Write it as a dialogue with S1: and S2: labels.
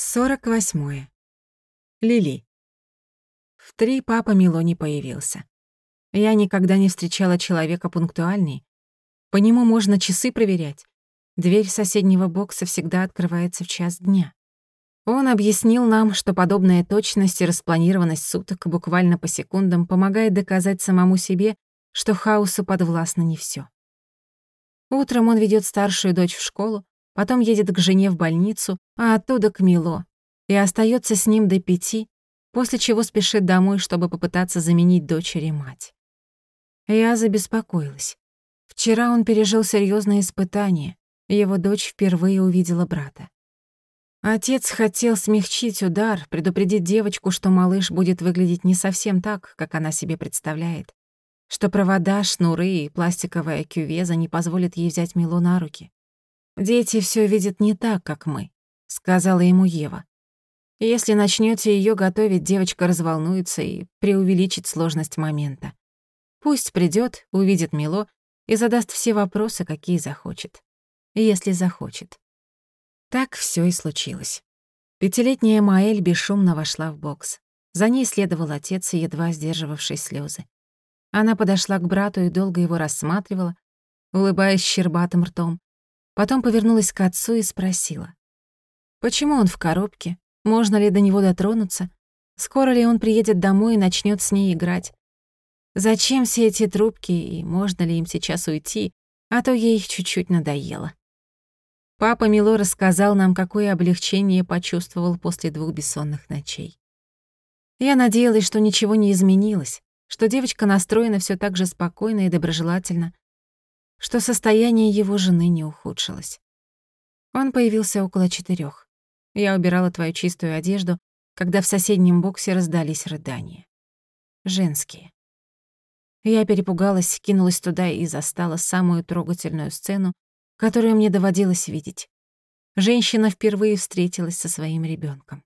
S1: Сорок восьмое. Лили. В три папа Мило не появился. Я никогда не встречала человека пунктуальней. По нему можно часы проверять. Дверь соседнего бокса всегда открывается в час дня. Он объяснил нам, что подобная точность и распланированность суток буквально по секундам помогает доказать самому себе, что хаосу подвластно не всё. Утром он ведёт старшую дочь в школу, потом едет к жене в больницу, а оттуда к Мило, и остается с ним до пяти, после чего спешит домой, чтобы попытаться заменить дочери мать. Я забеспокоилась. Вчера он пережил серьезное испытание, его дочь впервые увидела брата. Отец хотел смягчить удар, предупредить девочку, что малыш будет выглядеть не совсем так, как она себе представляет, что провода, шнуры и пластиковая кювеза не позволят ей взять Милу на руки. «Дети все видят не так, как мы», — сказала ему Ева. «Если начнете ее готовить, девочка разволнуется и преувеличит сложность момента. Пусть придет, увидит Мило и задаст все вопросы, какие захочет. Если захочет». Так все и случилось. Пятилетняя Маэль бесшумно вошла в бокс. За ней следовал отец, едва сдерживавший слезы. Она подошла к брату и долго его рассматривала, улыбаясь щербатым ртом, Потом повернулась к отцу и спросила. «Почему он в коробке? Можно ли до него дотронуться? Скоро ли он приедет домой и начнет с ней играть? Зачем все эти трубки, и можно ли им сейчас уйти, а то ей их чуть-чуть надоело?» Папа Мило рассказал нам, какое облегчение почувствовал после двух бессонных ночей. Я надеялась, что ничего не изменилось, что девочка настроена все так же спокойно и доброжелательно, что состояние его жены не ухудшилось. Он появился около четырёх. Я убирала твою чистую одежду, когда в соседнем боксе раздались рыдания. Женские. Я перепугалась, кинулась туда и застала самую трогательную сцену, которую мне доводилось видеть. Женщина впервые встретилась со своим ребёнком.